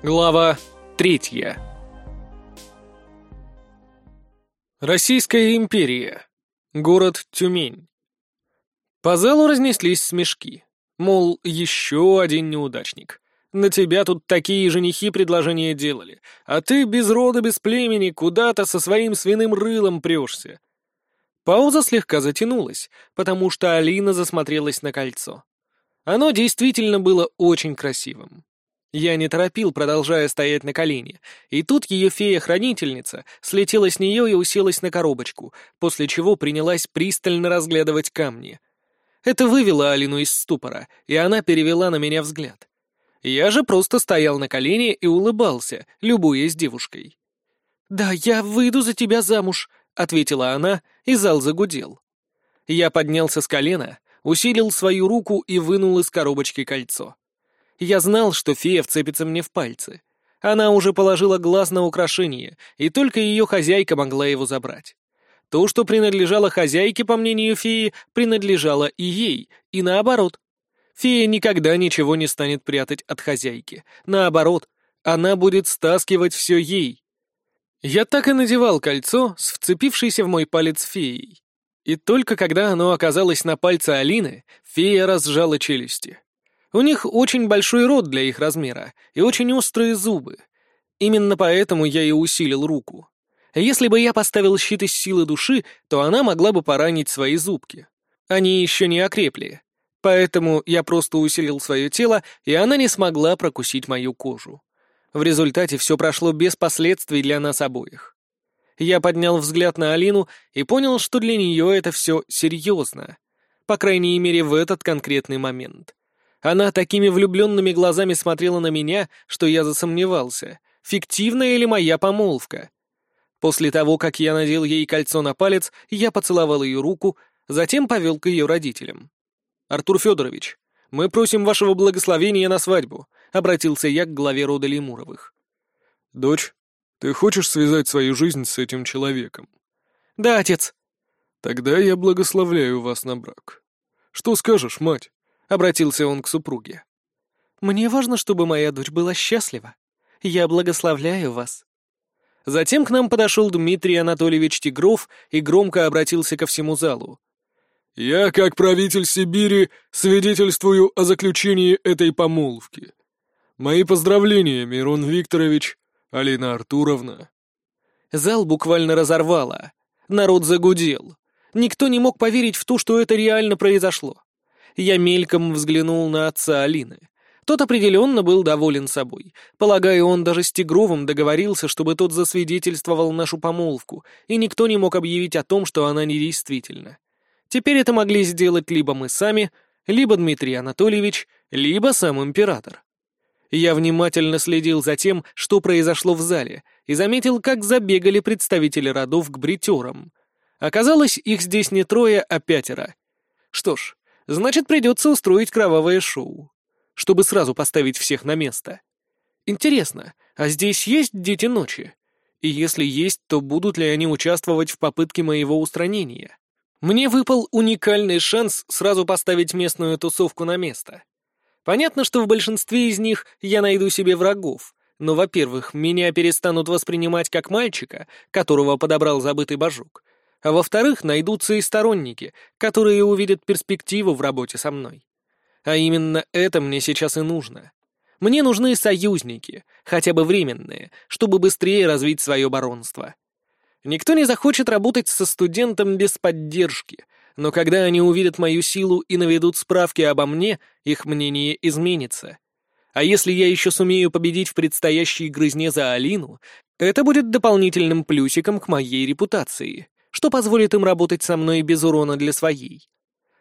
Глава третья. Российская империя. Город Тюмень. По залу разнеслись смешки. Мол, еще один неудачник. На тебя тут такие женихи предложения делали, а ты без рода, без племени куда-то со своим свиным рылом прешься. Пауза слегка затянулась, потому что Алина засмотрелась на кольцо. Оно действительно было очень красивым. Я не торопил, продолжая стоять на колене, и тут ее фея-хранительница слетела с нее и уселась на коробочку, после чего принялась пристально разглядывать камни. Это вывело Алину из ступора, и она перевела на меня взгляд. Я же просто стоял на колене и улыбался, любуясь девушкой. «Да, я выйду за тебя замуж», — ответила она, и зал загудел. Я поднялся с колена, усилил свою руку и вынул из коробочки кольцо. Я знал, что фея вцепится мне в пальцы. Она уже положила глаз на украшение, и только ее хозяйка могла его забрать. То, что принадлежало хозяйке, по мнению феи, принадлежало и ей, и наоборот. Фея никогда ничего не станет прятать от хозяйки. Наоборот, она будет стаскивать все ей. Я так и надевал кольцо с вцепившейся в мой палец феей. И только когда оно оказалось на пальце Алины, фея разжала челюсти. У них очень большой рот для их размера и очень острые зубы. Именно поэтому я и усилил руку. Если бы я поставил щит из силы души, то она могла бы поранить свои зубки. Они еще не окрепли. Поэтому я просто усилил свое тело, и она не смогла прокусить мою кожу. В результате все прошло без последствий для нас обоих. Я поднял взгляд на Алину и понял, что для нее это все серьезно. По крайней мере, в этот конкретный момент. Она такими влюбленными глазами смотрела на меня, что я засомневался, фиктивная ли моя помолвка. После того, как я надел ей кольцо на палец, я поцеловал ее руку, затем повел к ее родителям. «Артур Федорович, мы просим вашего благословения на свадьбу», — обратился я к главе рода Лемуровых. «Дочь, ты хочешь связать свою жизнь с этим человеком?» «Да, отец». «Тогда я благословляю вас на брак. Что скажешь, мать?» — обратился он к супруге. «Мне важно, чтобы моя дочь была счастлива. Я благословляю вас». Затем к нам подошел Дмитрий Анатольевич Тигров и громко обратился ко всему залу. «Я, как правитель Сибири, свидетельствую о заключении этой помолвки. Мои поздравления, Мирон Викторович, Алина Артуровна». Зал буквально разорвало. Народ загудел. Никто не мог поверить в то, что это реально произошло. Я мельком взглянул на отца Алины. Тот определенно был доволен собой. Полагаю, он даже с Тигровым договорился, чтобы тот засвидетельствовал нашу помолвку, и никто не мог объявить о том, что она недействительна. Теперь это могли сделать либо мы сами, либо Дмитрий Анатольевич, либо сам император. Я внимательно следил за тем, что произошло в зале, и заметил, как забегали представители родов к бритерам. Оказалось, их здесь не трое, а пятеро. Что ж, Значит, придется устроить кровавое шоу, чтобы сразу поставить всех на место. Интересно, а здесь есть дети ночи? И если есть, то будут ли они участвовать в попытке моего устранения? Мне выпал уникальный шанс сразу поставить местную тусовку на место. Понятно, что в большинстве из них я найду себе врагов, но, во-первых, меня перестанут воспринимать как мальчика, которого подобрал забытый божок, а во-вторых, найдутся и сторонники, которые увидят перспективу в работе со мной. А именно это мне сейчас и нужно. Мне нужны союзники, хотя бы временные, чтобы быстрее развить свое баронство. Никто не захочет работать со студентом без поддержки, но когда они увидят мою силу и наведут справки обо мне, их мнение изменится. А если я еще сумею победить в предстоящей грызне за Алину, это будет дополнительным плюсиком к моей репутации что позволит им работать со мной без урона для своей.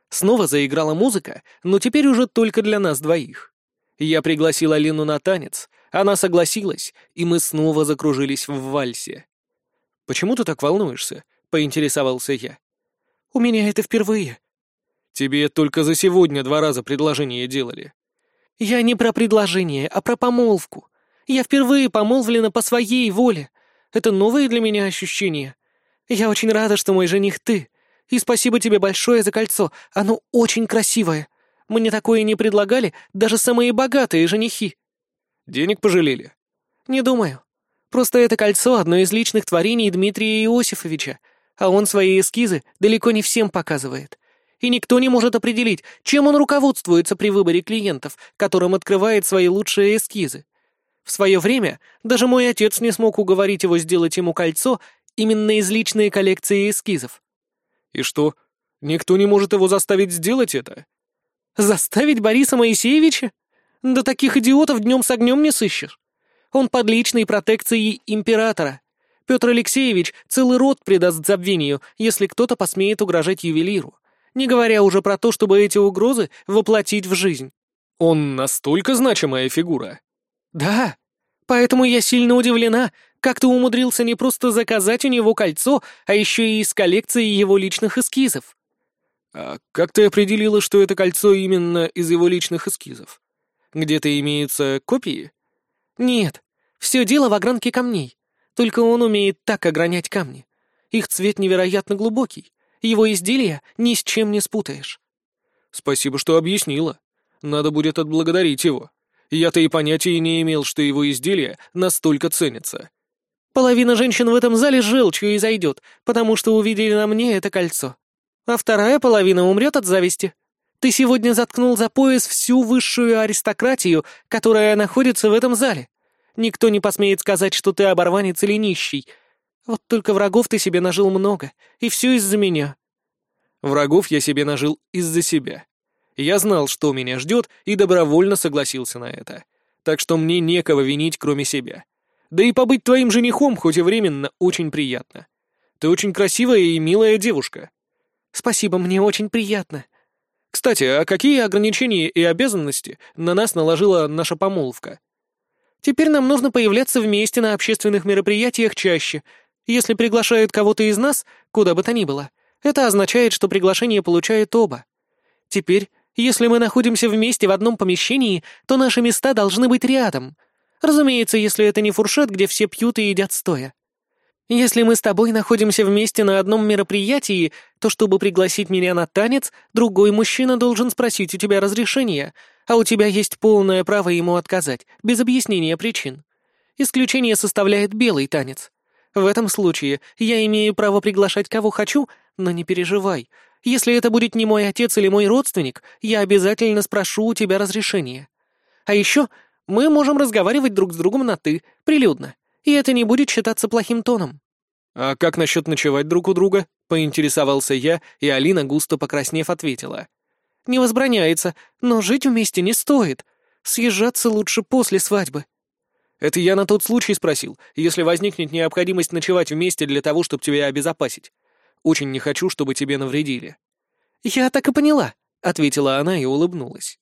Снова заиграла музыка, но теперь уже только для нас двоих. Я пригласил Алину на танец, она согласилась, и мы снова закружились в вальсе. «Почему ты так волнуешься?» — поинтересовался я. «У меня это впервые». «Тебе только за сегодня два раза предложение делали». «Я не про предложение, а про помолвку. Я впервые помолвлена по своей воле. Это новые для меня ощущения. «Я очень рада, что мой жених ты. И спасибо тебе большое за кольцо. Оно очень красивое. Мне такое не предлагали даже самые богатые женихи». «Денег пожалели?» «Не думаю. Просто это кольцо — одно из личных творений Дмитрия Иосифовича, а он свои эскизы далеко не всем показывает. И никто не может определить, чем он руководствуется при выборе клиентов, которым открывает свои лучшие эскизы. В свое время даже мой отец не смог уговорить его сделать ему кольцо именно из личной коллекции эскизов. И что, никто не может его заставить сделать это? Заставить Бориса Моисеевича? Да таких идиотов днем с огнем не сыщешь. Он под личной протекцией императора. Петр Алексеевич целый род предаст забвению, если кто-то посмеет угрожать ювелиру, не говоря уже про то, чтобы эти угрозы воплотить в жизнь. Он настолько значимая фигура. «Да, поэтому я сильно удивлена, как ты умудрился не просто заказать у него кольцо, а еще и из коллекции его личных эскизов». «А как ты определила, что это кольцо именно из его личных эскизов? Где-то имеются копии?» «Нет, все дело в огранке камней. Только он умеет так огранять камни. Их цвет невероятно глубокий. Его изделия ни с чем не спутаешь». «Спасибо, что объяснила. Надо будет отблагодарить его». Я-то и понятия не имел, что его изделия настолько ценятся. Половина женщин в этом зале желчью и зайдет, потому что увидели на мне это кольцо. А вторая половина умрет от зависти. Ты сегодня заткнул за пояс всю высшую аристократию, которая находится в этом зале. Никто не посмеет сказать, что ты оборванец или нищий. Вот только врагов ты себе нажил много, и все из-за меня. Врагов я себе нажил из-за себя. Я знал, что меня ждет, и добровольно согласился на это. Так что мне некого винить, кроме себя. Да и побыть твоим женихом, хоть и временно, очень приятно. Ты очень красивая и милая девушка. Спасибо, мне очень приятно. Кстати, а какие ограничения и обязанности на нас наложила наша помолвка? Теперь нам нужно появляться вместе на общественных мероприятиях чаще. Если приглашают кого-то из нас, куда бы то ни было, это означает, что приглашение получают оба. Теперь если мы находимся вместе в одном помещении, то наши места должны быть рядом. Разумеется, если это не фуршет, где все пьют и едят стоя. Если мы с тобой находимся вместе на одном мероприятии, то чтобы пригласить меня на танец, другой мужчина должен спросить у тебя разрешения, а у тебя есть полное право ему отказать, без объяснения причин. Исключение составляет белый танец. В этом случае я имею право приглашать кого хочу, но не переживай, если это будет не мой отец или мой родственник, я обязательно спрошу у тебя разрешения. А еще мы можем разговаривать друг с другом на «ты», прилюдно, и это не будет считаться плохим тоном». «А как насчет ночевать друг у друга?» — поинтересовался я, и Алина, густо покраснев, ответила. «Не возбраняется, но жить вместе не стоит. Съезжаться лучше после свадьбы». «Это я на тот случай спросил, если возникнет необходимость ночевать вместе для того, чтобы тебя обезопасить. Очень не хочу, чтобы тебе навредили». «Я так и поняла», — ответила она и улыбнулась.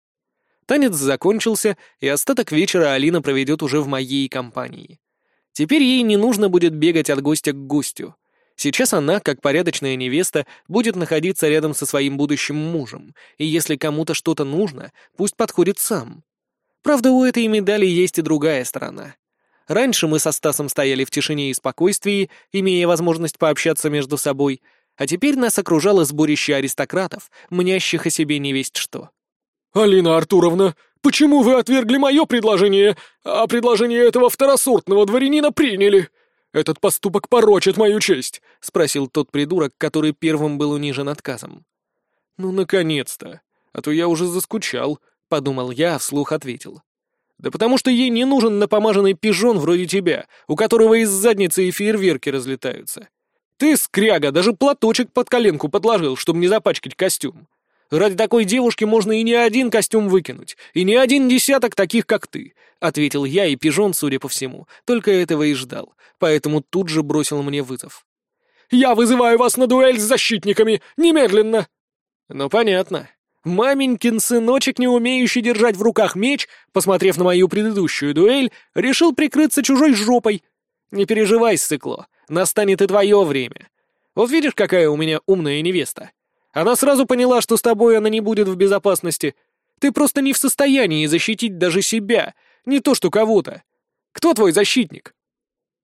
Танец закончился, и остаток вечера Алина проведет уже в моей компании. Теперь ей не нужно будет бегать от гостя к гостю. Сейчас она, как порядочная невеста, будет находиться рядом со своим будущим мужем, и если кому-то что-то нужно, пусть подходит сам. Правда, у этой медали есть и другая сторона. Раньше мы со Стасом стояли в тишине и спокойствии, имея возможность пообщаться между собой, а теперь нас окружало сборище аристократов, мнящих о себе невесть что. «Алина Артуровна, почему вы отвергли мое предложение, а предложение этого второсортного дворянина приняли? Этот поступок порочит мою честь», — спросил тот придурок, который первым был унижен отказом. «Ну, наконец-то! А то я уже заскучал», — подумал я, а вслух ответил. Да потому что ей не нужен напомаженный пижон вроде тебя, у которого из задницы и фейерверки разлетаются. Ты, скряга, даже платочек под коленку подложил, чтобы не запачкать костюм. Ради такой девушки можно и не один костюм выкинуть, и не один десяток таких, как ты», — ответил я, и пижон, судя по всему, только этого и ждал, поэтому тут же бросил мне вызов. «Я вызываю вас на дуэль с защитниками! Немедленно!» «Ну, понятно. Маменькин сыночек, не умеющий держать в руках меч, посмотрев на мою предыдущую дуэль, решил прикрыться чужой жопой. Не переживай, сыкло, настанет и твое время. Вот видишь, какая у меня умная невеста. Она сразу поняла, что с тобой она не будет в безопасности. Ты просто не в состоянии защитить даже себя, не то что кого-то. Кто твой защитник?»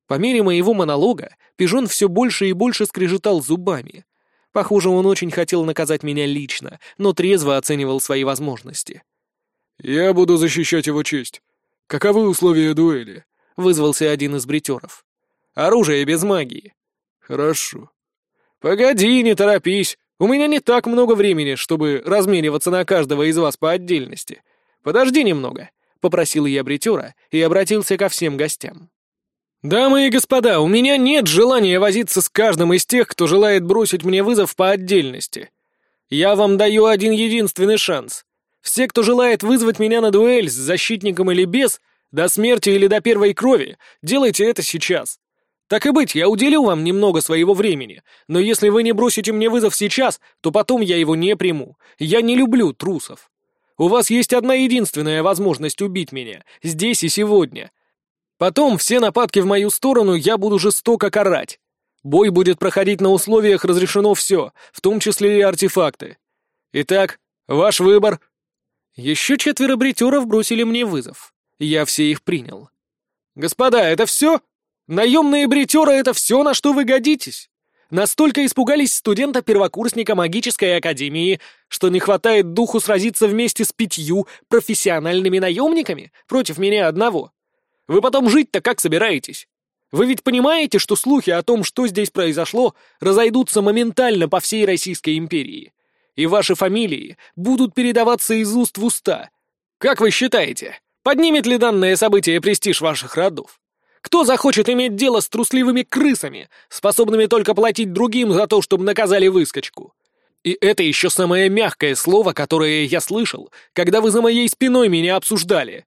По мере моего монолога пижон все больше и больше скрежетал зубами. Похоже, он очень хотел наказать меня лично, но трезво оценивал свои возможности. «Я буду защищать его честь. Каковы условия дуэли?» — вызвался один из бритеров. «Оружие без магии». «Хорошо». «Погоди, не торопись. У меня не так много времени, чтобы размениваться на каждого из вас по отдельности. Подожди немного», — попросил я бритера и обратился ко всем гостям. «Дамы и господа, у меня нет желания возиться с каждым из тех, кто желает бросить мне вызов по отдельности. Я вам даю один единственный шанс. Все, кто желает вызвать меня на дуэль с защитником или без, до смерти или до первой крови, делайте это сейчас. Так и быть, я уделю вам немного своего времени, но если вы не бросите мне вызов сейчас, то потом я его не приму. Я не люблю трусов. У вас есть одна единственная возможность убить меня, здесь и сегодня — Потом все нападки в мою сторону я буду жестоко карать. Бой будет проходить на условиях разрешено все, в том числе и артефакты. Итак, ваш выбор. Еще четверо бритеров бросили мне вызов. Я все их принял. Господа, это все? Наемные бритеры — это все, на что вы годитесь? Настолько испугались студента-первокурсника магической академии, что не хватает духу сразиться вместе с пятью профессиональными наемниками против меня одного. Вы потом жить-то как собираетесь? Вы ведь понимаете, что слухи о том, что здесь произошло, разойдутся моментально по всей Российской империи. И ваши фамилии будут передаваться из уст в уста. Как вы считаете, поднимет ли данное событие престиж ваших родов? Кто захочет иметь дело с трусливыми крысами, способными только платить другим за то, чтобы наказали выскочку? И это еще самое мягкое слово, которое я слышал, когда вы за моей спиной меня обсуждали.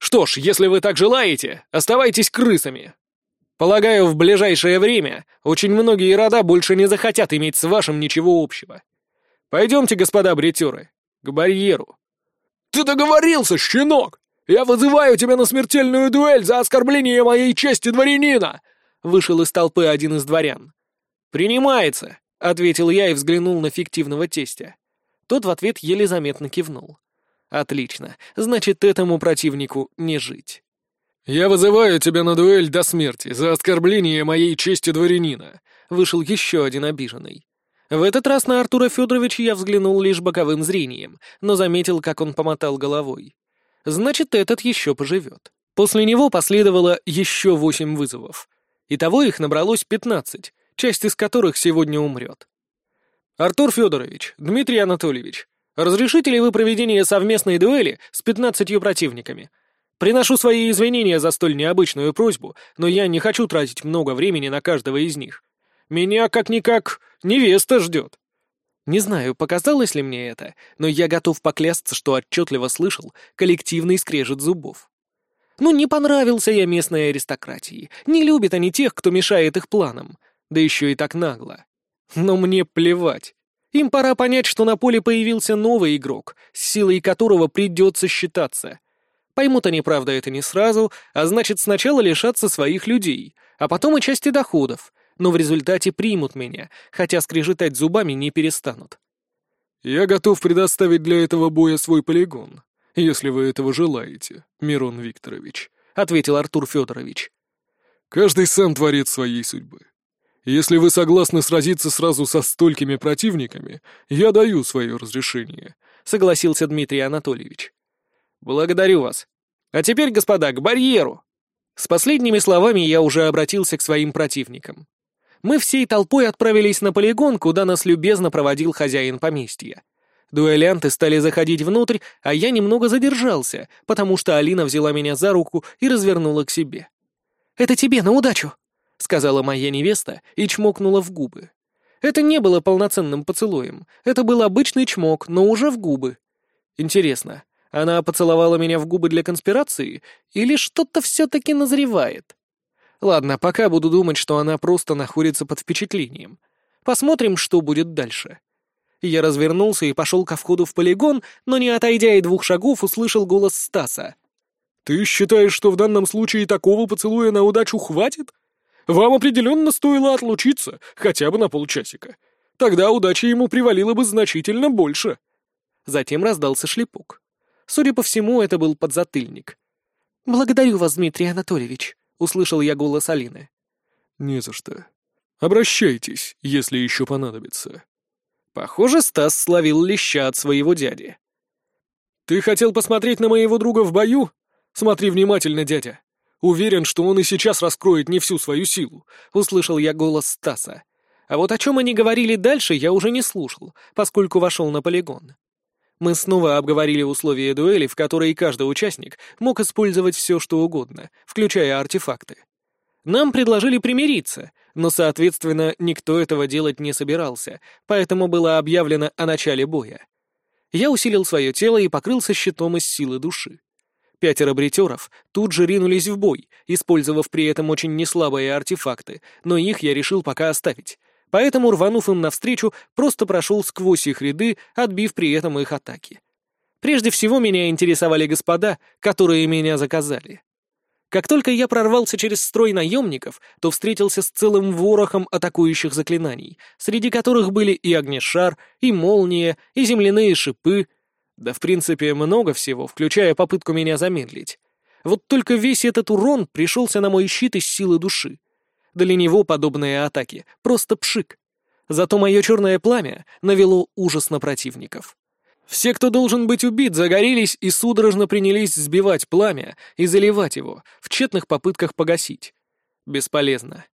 Что ж, если вы так желаете, оставайтесь крысами. Полагаю, в ближайшее время очень многие рода больше не захотят иметь с вашим ничего общего. Пойдемте, господа бритеры, к барьеру. Ты договорился, щенок! Я вызываю тебя на смертельную дуэль за оскорбление моей чести дворянина! Вышел из толпы один из дворян. «Принимается», — ответил я и взглянул на фиктивного тестя. Тот в ответ еле заметно кивнул. Отлично. Значит, этому противнику не жить. «Я вызываю тебя на дуэль до смерти за оскорбление моей чести дворянина», — вышел еще один обиженный. В этот раз на Артура Федоровича я взглянул лишь боковым зрением, но заметил, как он помотал головой. Значит, этот еще поживет. После него последовало еще восемь вызовов. Итого их набралось пятнадцать, часть из которых сегодня умрет. «Артур Федорович, Дмитрий Анатольевич, Разрешите ли вы проведение совместной дуэли с пятнадцатью противниками? Приношу свои извинения за столь необычную просьбу, но я не хочу тратить много времени на каждого из них. Меня, как-никак, невеста ждет. Не знаю, показалось ли мне это, но я готов поклясться, что отчетливо слышал коллективный скрежет зубов. Ну, не понравился я местной аристократии. Не любят они тех, кто мешает их планам. Да еще и так нагло. Но мне плевать. Им пора понять, что на поле появился новый игрок, с силой которого придется считаться. Поймут они, правда, это не сразу, а значит, сначала лишатся своих людей, а потом и части доходов, но в результате примут меня, хотя скрежетать зубами не перестанут. «Я готов предоставить для этого боя свой полигон, если вы этого желаете, Мирон Викторович», — ответил Артур Федорович. «Каждый сам творит своей судьбы. Если вы согласны сразиться сразу со столькими противниками, я даю свое разрешение», — согласился Дмитрий Анатольевич. «Благодарю вас. А теперь, господа, к барьеру!» С последними словами я уже обратился к своим противникам. Мы всей толпой отправились на полигон, куда нас любезно проводил хозяин поместья. Дуэлянты стали заходить внутрь, а я немного задержался, потому что Алина взяла меня за руку и развернула к себе. «Это тебе на удачу!» — сказала моя невеста и чмокнула в губы. Это не было полноценным поцелуем, это был обычный чмок, но уже в губы. Интересно, она поцеловала меня в губы для конспирации или что-то все-таки назревает? Ладно, пока буду думать, что она просто находится под впечатлением. Посмотрим, что будет дальше. Я развернулся и пошел ко входу в полигон, но не отойдя и двух шагов, услышал голос Стаса. «Ты считаешь, что в данном случае такого поцелуя на удачу хватит?» Вам определенно стоило отлучиться, хотя бы на полчасика. Тогда удача ему привалила бы значительно больше». Затем раздался шлепок. Судя по всему, это был подзатыльник. «Благодарю вас, Дмитрий Анатольевич», — услышал я голос Алины. «Не за что. Обращайтесь, если еще понадобится». Похоже, Стас словил леща от своего дяди. «Ты хотел посмотреть на моего друга в бою? Смотри внимательно, дядя. Уверен, что он и сейчас раскроет не всю свою силу», — услышал я голос Стаса. А вот о чем они говорили дальше, я уже не слушал, поскольку вошел на полигон. Мы снова обговорили условия дуэли, в которой каждый участник мог использовать все, что угодно, включая артефакты. Нам предложили примириться, но, соответственно, никто этого делать не собирался, поэтому было объявлено о начале боя. Я усилил свое тело и покрылся щитом из силы души. Пятеро бритеров тут же ринулись в бой, использовав при этом очень неслабые артефакты, но их я решил пока оставить, поэтому, рванув им навстречу, просто прошел сквозь их ряды, отбив при этом их атаки. Прежде всего меня интересовали господа, которые меня заказали. Как только я прорвался через строй наемников, то встретился с целым ворохом атакующих заклинаний, среди которых были и огнешар, и молния, и земляные шипы. Да, в принципе, много всего, включая попытку меня замедлить. Вот только весь этот урон пришелся на мой щит из силы души. Для него подобные атаки — просто пшик. Зато мое черное пламя навело ужас на противников. Все, кто должен быть убит, загорелись и судорожно принялись сбивать пламя и заливать его, в тщетных попытках погасить. Бесполезно.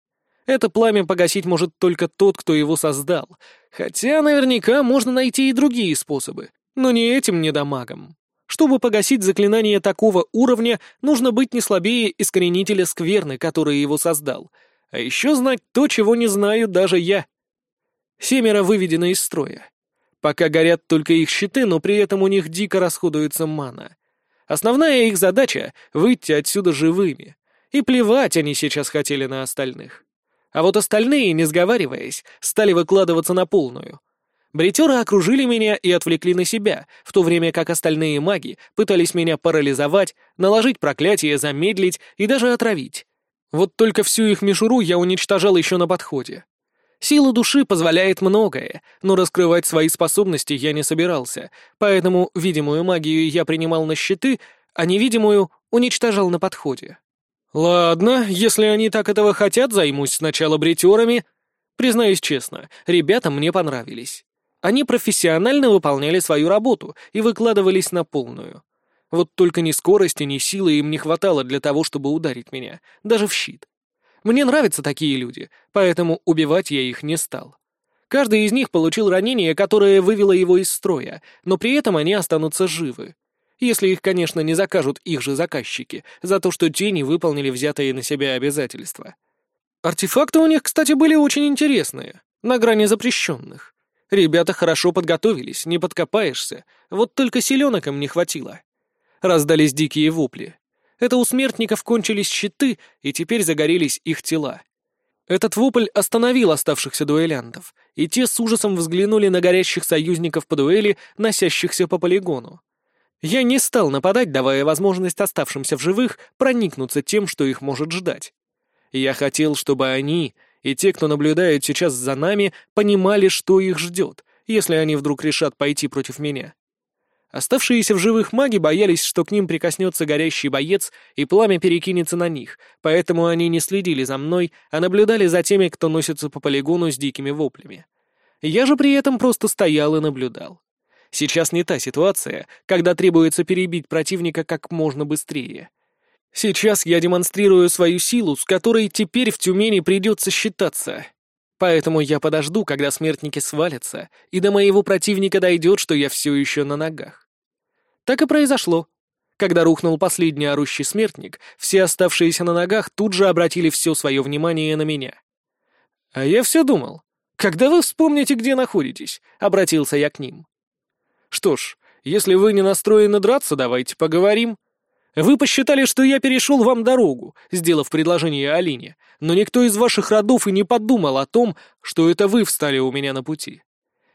Это пламя погасить может только тот, кто его создал, хотя наверняка можно найти и другие способы, но не этим недомагом. Чтобы погасить заклинание такого уровня, нужно быть не слабее искоренителя скверны, который его создал — а еще знать то, чего не знаю даже я. Семеро выведены из строя. Пока горят только их щиты, но при этом у них дико расходуется мана. Основная их задача — выйти отсюда живыми. И плевать они сейчас хотели на остальных. А вот остальные, не сговариваясь, стали выкладываться на полную. Бритеры окружили меня и отвлекли на себя, в то время как остальные маги пытались меня парализовать, наложить проклятие, замедлить и даже отравить. Вот только всю их мишуру я уничтожал еще на подходе. Сила души позволяет многое, но раскрывать свои способности я не собирался, поэтому видимую магию я принимал на щиты, а невидимую уничтожал на подходе. Ладно, если они так этого хотят, займусь сначала бритерами. Признаюсь честно, ребята мне понравились. Они профессионально выполняли свою работу и выкладывались на полную. Вот только ни скорости, ни силы им не хватало для того, чтобы ударить меня, даже в щит. Мне нравятся такие люди, поэтому убивать я их не стал. Каждый из них получил ранение, которое вывело его из строя, но при этом они останутся живы. Если их, конечно, не закажут их же заказчики, за то, что те не выполнили взятые на себя обязательства. Артефакты у них, кстати, были очень интересные, на грани запрещенных. Ребята хорошо подготовились, не подкопаешься, вот только селенок им не хватило. Раздались дикие вопли. Это у смертников кончились щиты, и теперь загорелись их тела. Этот вопль остановил оставшихся дуэлянтов, и те с ужасом взглянули на горящих союзников по дуэли, носящихся по полигону. Я не стал нападать, давая возможность оставшимся в живых проникнуться тем, что их может ждать. Я хотел, чтобы они и те, кто наблюдает сейчас за нами, понимали, что их ждет, если они вдруг решат пойти против меня. Оставшиеся в живых маги боялись, что к ним прикоснется горящий боец и пламя перекинется на них, поэтому они не следили за мной, а наблюдали за теми, кто носится по полигону с дикими воплями. Я же при этом просто стоял и наблюдал. Сейчас не та ситуация, когда требуется перебить противника как можно быстрее. Сейчас я демонстрирую свою силу, с которой теперь в Тюмени придется считаться. Поэтому я подожду, когда смертники свалятся, и до моего противника дойдет, что я все еще на ногах. Так и произошло. Когда рухнул последний орущий смертник, все оставшиеся на ногах тут же обратили все свое внимание на меня. А я все думал, когда вы вспомните, где находитесь, обратился я к ним. Что ж, если вы не настроены драться, давайте поговорим. Вы посчитали, что я перешел вам дорогу, сделав предложение Алине, но никто из ваших родов и не подумал о том, что это вы встали у меня на пути.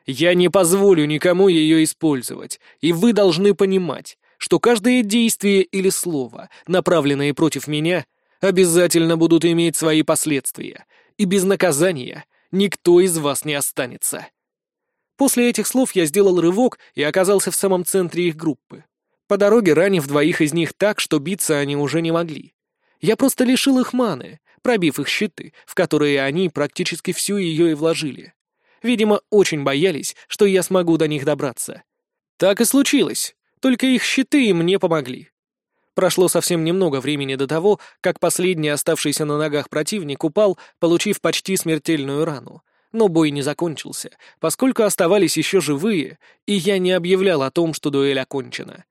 Я не позволю никому ее использовать, и вы должны понимать, что каждое действие или слово, направленное против меня, обязательно будут иметь свои последствия, и без наказания никто из вас не останется. После этих слов я сделал рывок и оказался в самом центре их группы. По дороге ранив двоих из них так, что биться они уже не могли. Я просто лишил их маны, пробив их щиты, в которые они практически всю ее и вложили. Видимо, очень боялись, что я смогу до них добраться. Так и случилось, только их щиты мне помогли. Прошло совсем немного времени до того, как последний оставшийся на ногах противник упал, получив почти смертельную рану. Но бой не закончился, поскольку оставались еще живые, и я не объявлял о том, что дуэль окончена.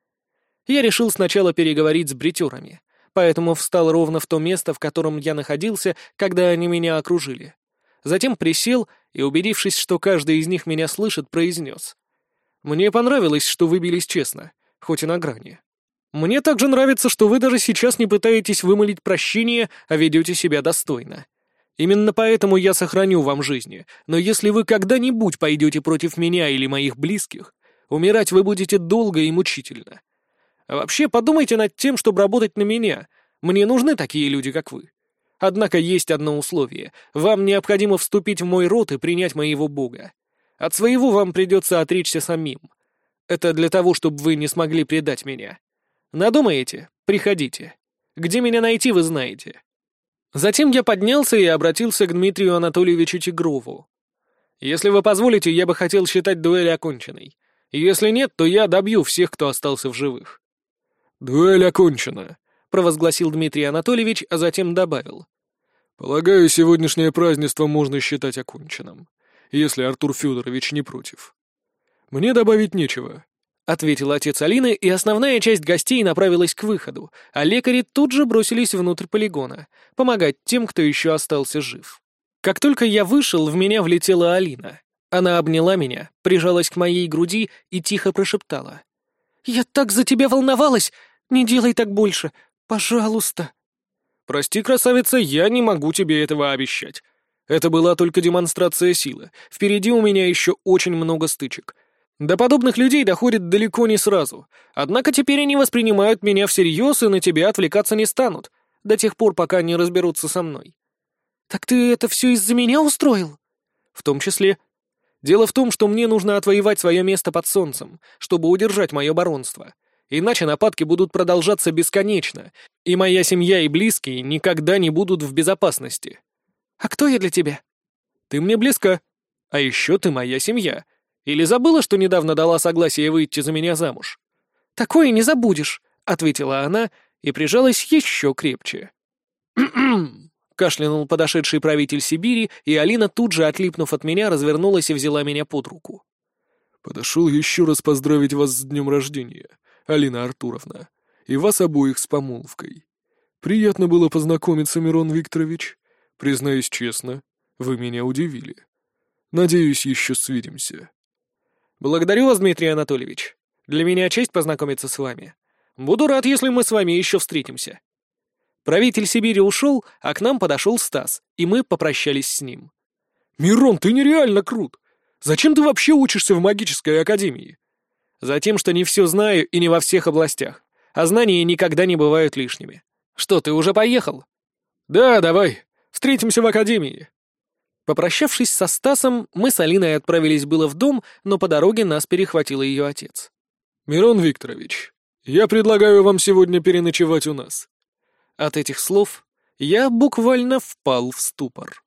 Я решил сначала переговорить с бритерами, поэтому встал ровно в то место, в котором я находился, когда они меня окружили. Затем присел и, убедившись, что каждый из них меня слышит, произнес. «Мне понравилось, что вы бились честно, хоть и на грани. Мне также нравится, что вы даже сейчас не пытаетесь вымолить прощение, а ведете себя достойно. Именно поэтому я сохраню вам жизни, но если вы когда-нибудь пойдете против меня или моих близких, умирать вы будете долго и мучительно. А вообще подумайте над тем, чтобы работать на меня. Мне нужны такие люди, как вы. Однако есть одно условие. Вам необходимо вступить в мой род и принять моего бога. От своего вам придется отречься самим. Это для того, чтобы вы не смогли предать меня. Надумаете? Приходите. Где меня найти, вы знаете. Затем я поднялся и обратился к Дмитрию Анатольевичу Тигрову. Если вы позволите, я бы хотел считать дуэль оконченной. Если нет, то я добью всех, кто остался в живых. «Дуэль окончена», — провозгласил Дмитрий Анатольевич, а затем добавил. «Полагаю, сегодняшнее празднество можно считать оконченным, если Артур Федорович не против. Мне добавить нечего. — ответил отец Алины, и основная часть гостей направилась к выходу, а лекари тут же бросились внутрь полигона, помогать тем, кто еще остался жив. Как только я вышел, в меня влетела Алина. Она обняла меня, прижалась к моей груди и тихо прошептала. «Я так за тебя волновалась! Не делай так больше! Пожалуйста!» «Прости, красавица, я не могу тебе этого обещать. Это была только демонстрация силы. Впереди у меня еще очень много стычек. До подобных людей доходит далеко не сразу. Однако теперь они воспринимают меня всерьез и на тебя отвлекаться не станут, до тех пор, пока не разберутся со мной. «Так ты это все из-за меня устроил?» «В том числе. Дело в том, что мне нужно отвоевать свое место под солнцем, чтобы удержать мое баронство. Иначе нападки будут продолжаться бесконечно, и моя семья и близкие никогда не будут в безопасности». «А кто я для тебя?» «Ты мне близка. А еще ты моя семья». Или забыла, что недавно дала согласие выйти за меня замуж?» «Такое не забудешь», — ответила она и прижалась еще крепче. кашлянул подошедший правитель Сибири, и Алина, тут же отлипнув от меня, развернулась и взяла меня под руку. «Подошел еще раз поздравить вас с днем рождения, Алина Артуровна, и вас обоих с помолвкой. Приятно было познакомиться, Мирон Викторович. Признаюсь честно, вы меня удивили. Надеюсь, еще свидимся». «Благодарю вас, Дмитрий Анатольевич. Для меня честь познакомиться с вами. Буду рад, если мы с вами еще встретимся». Правитель Сибири ушел, а к нам подошел Стас, и мы попрощались с ним. «Мирон, ты нереально крут! Зачем ты вообще учишься в магической академии?» «Затем, что не все знаю и не во всех областях, а знания никогда не бывают лишними. Что, ты уже поехал?» «Да, давай. Встретимся в академии». Попрощавшись со Стасом, мы с Алиной отправились было в дом, но по дороге нас перехватил ее отец. «Мирон Викторович, я предлагаю вам сегодня переночевать у нас». От этих слов я буквально впал в ступор.